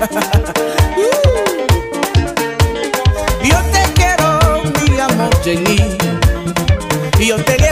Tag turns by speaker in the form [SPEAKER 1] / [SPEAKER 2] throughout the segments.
[SPEAKER 1] Yo te quiero, mi amor, Jenny.
[SPEAKER 2] Yo te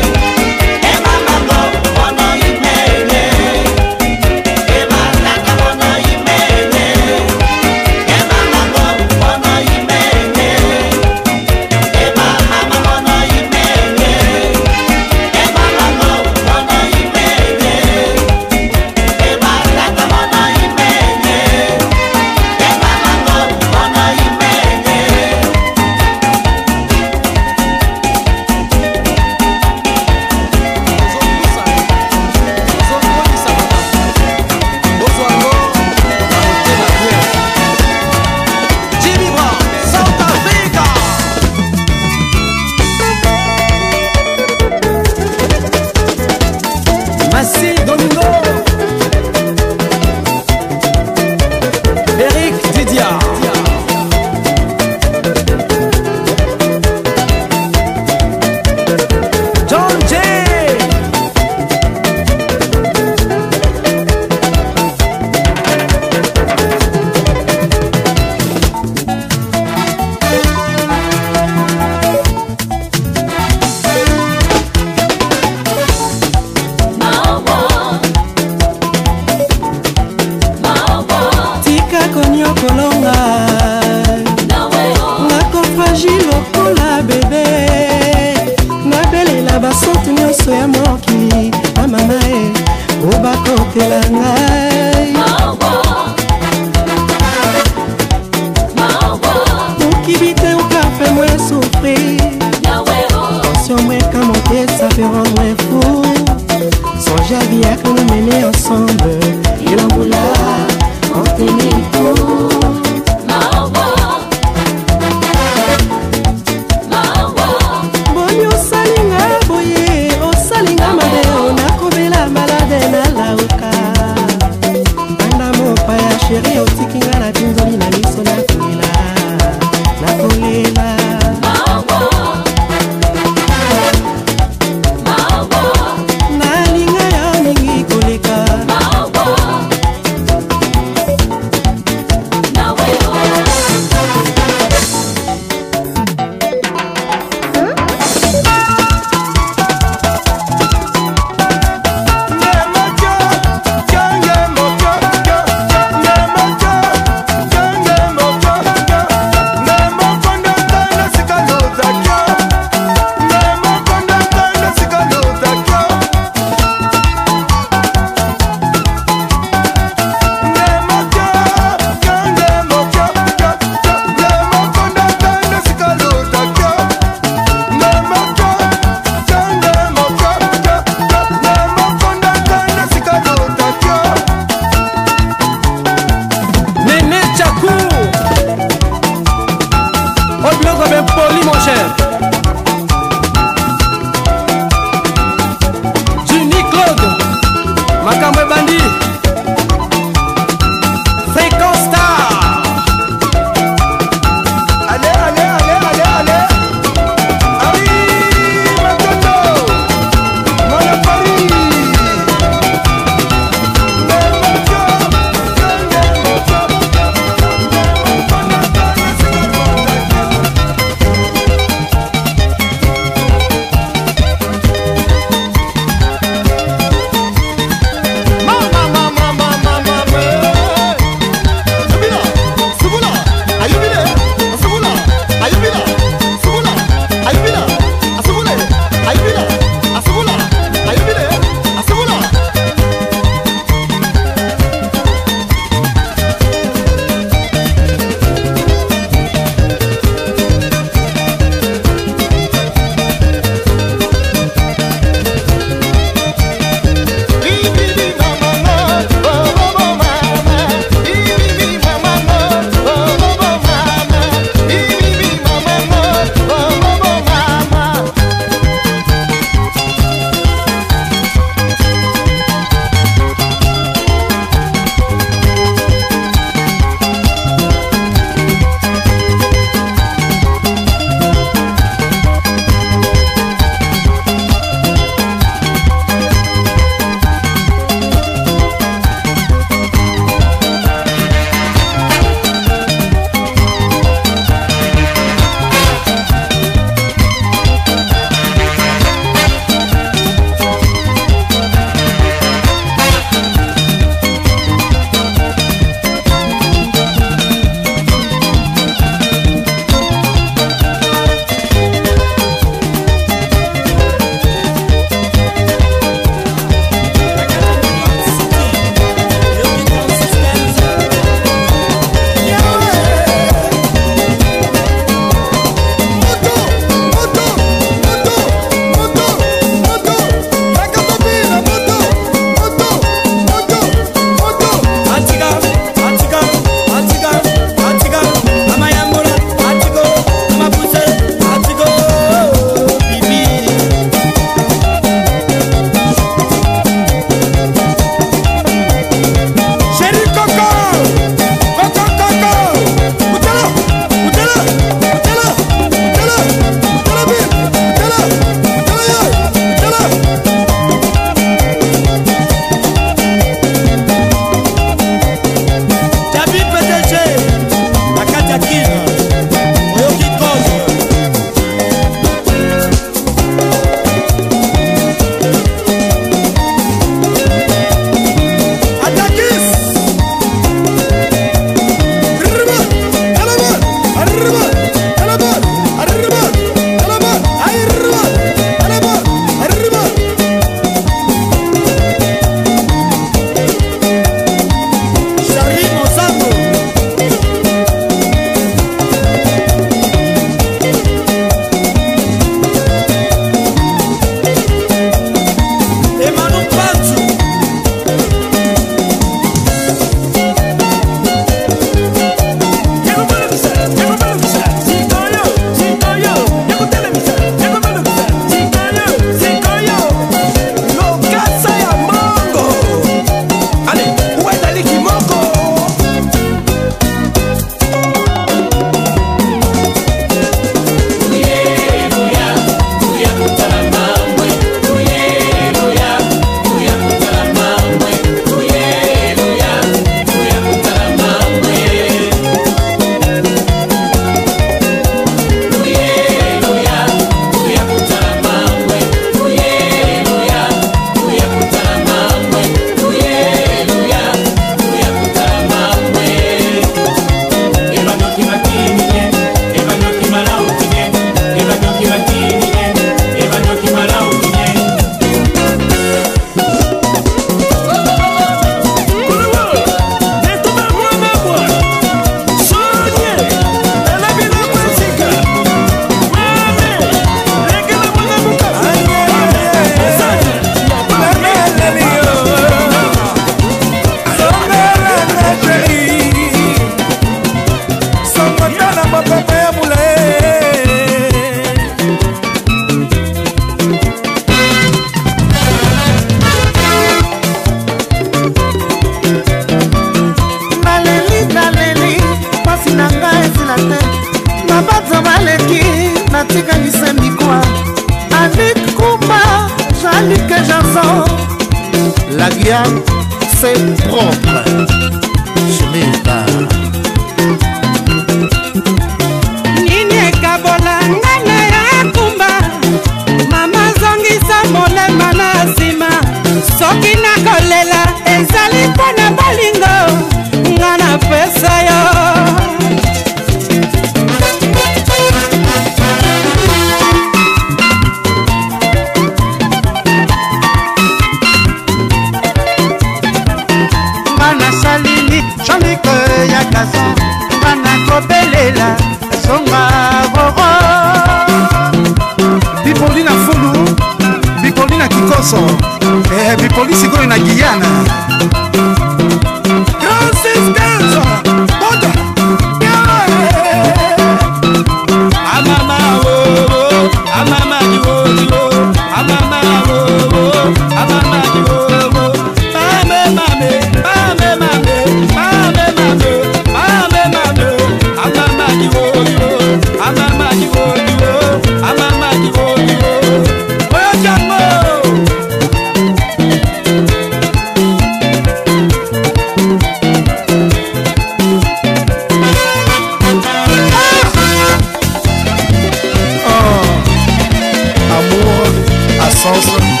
[SPEAKER 2] salsa.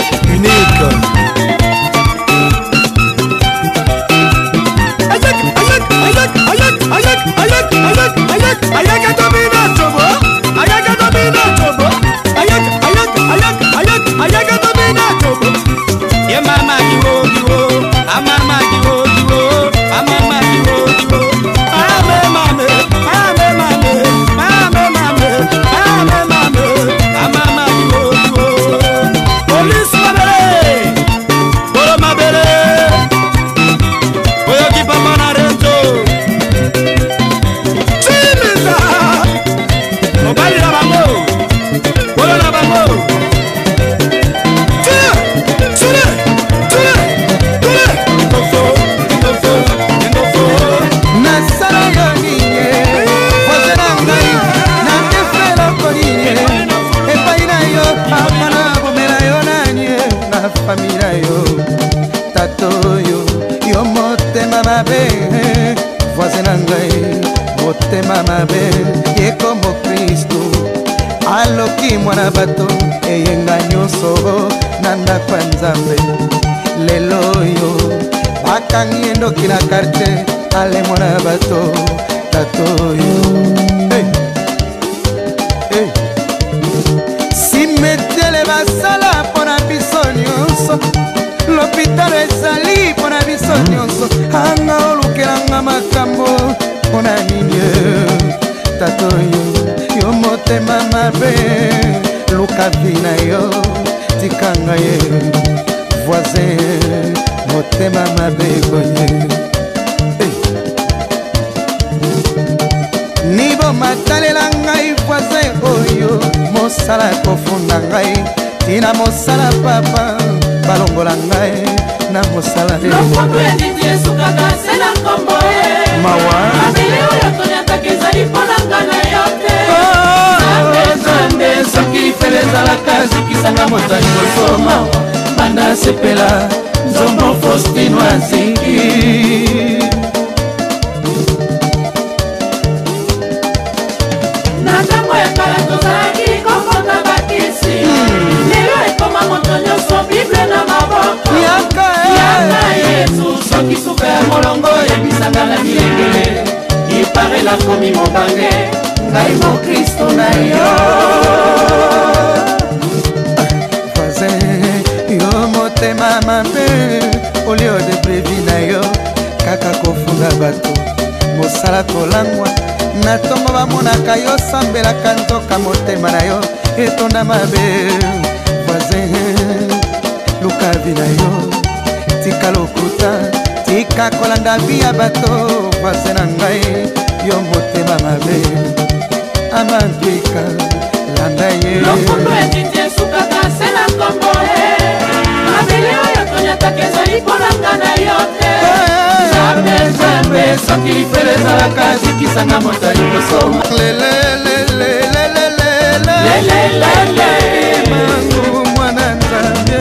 [SPEAKER 1] No quiero carte, ale mwana bato ngai mokristo na yo voisin yo motema mabe olio de brevi na yo kaka kofunga bato mosala kolangwa na ntongo bamonaka yo sambelaka nzoka motema na yo etonda mabe voisin lukavi na yo tika lokuta tika kolanda bia bato pase na ngai yo motema mabe amantwika landa ye lokondo etiti
[SPEAKER 2] esukaka se na nkombo e mabele oyo tonyataka ezali mponanga na yo te
[SPEAKER 1] zambe zambe soki lifele ezalaka zikisanga moto ya liboso lelelelelelelelelelele mangu mwana nzambe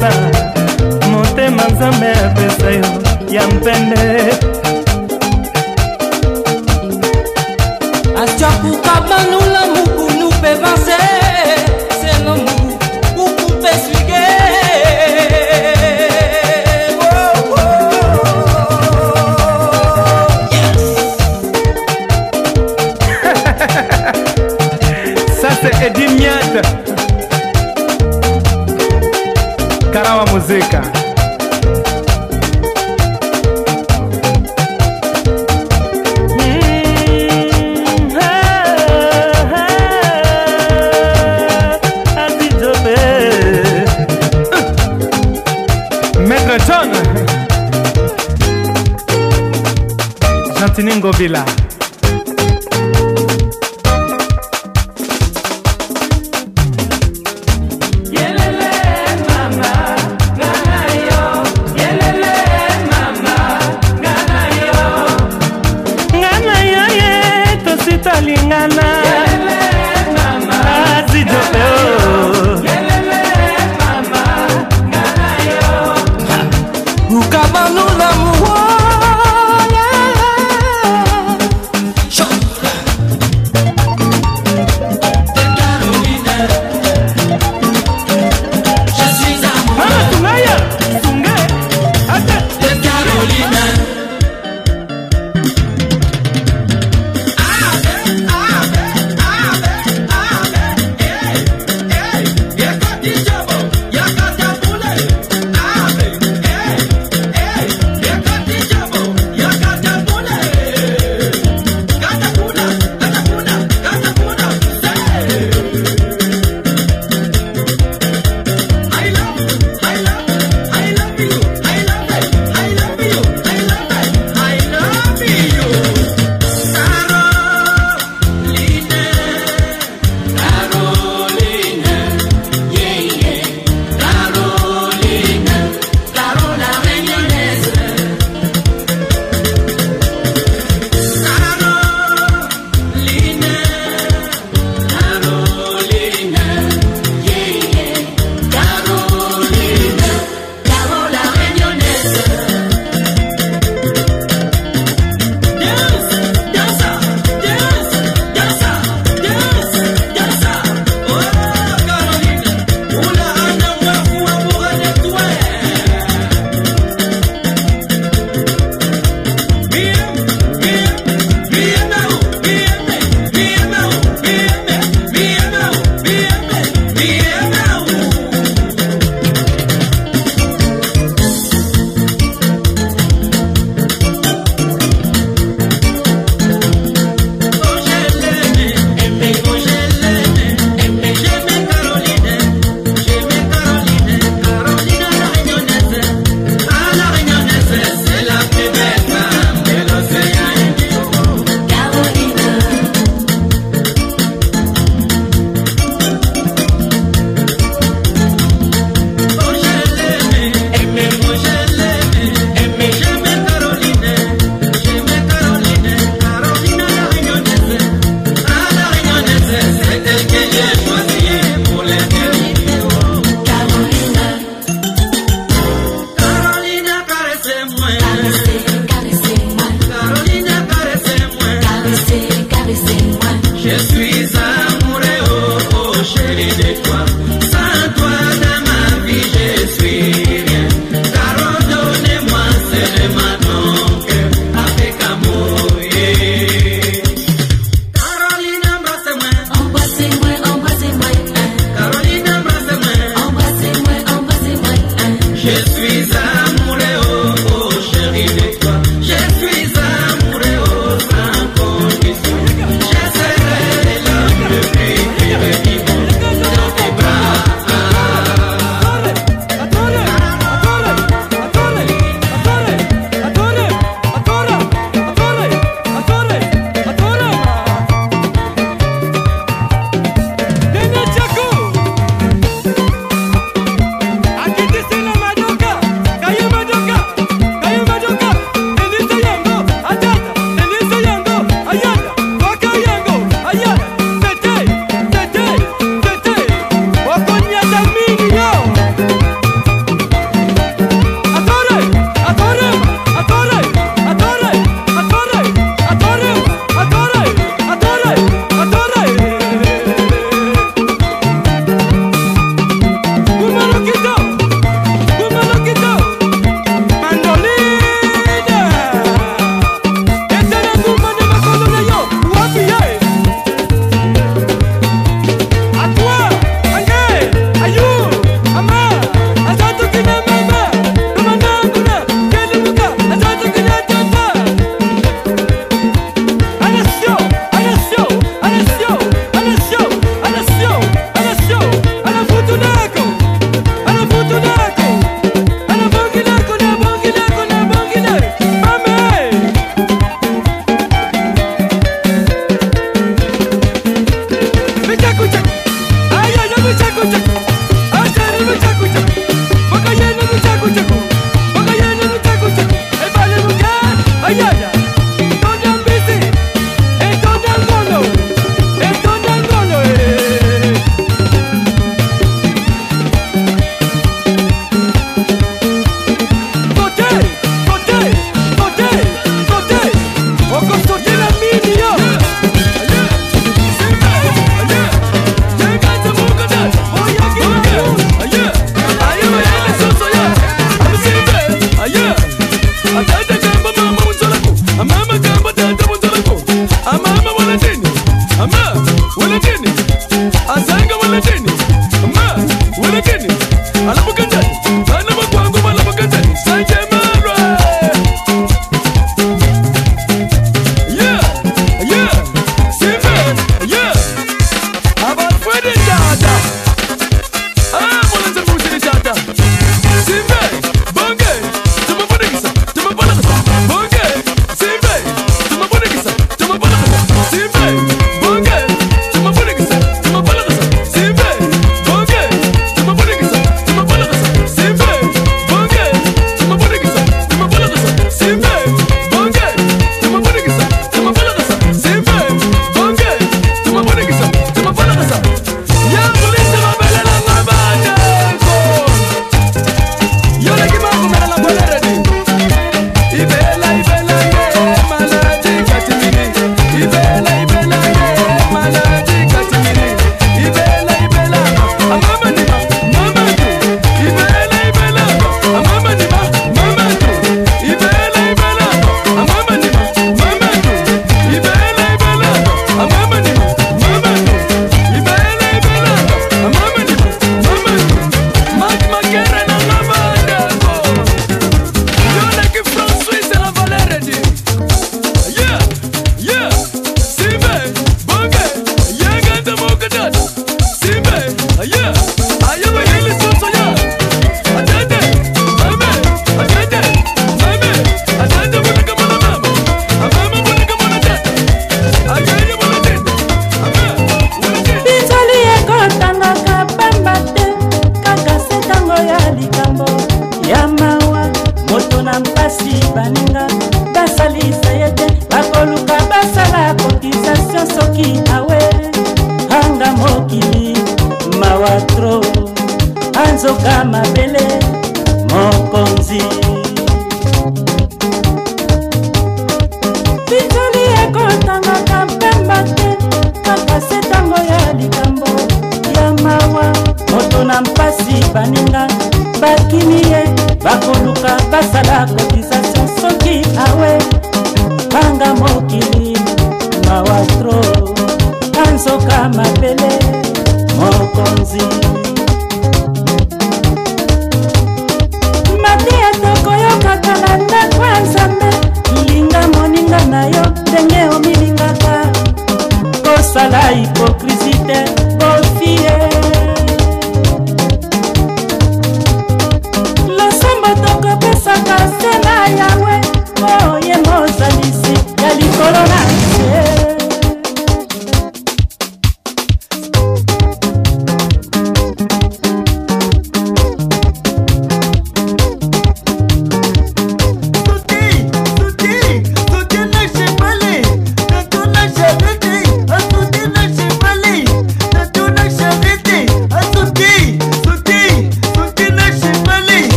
[SPEAKER 3] passar.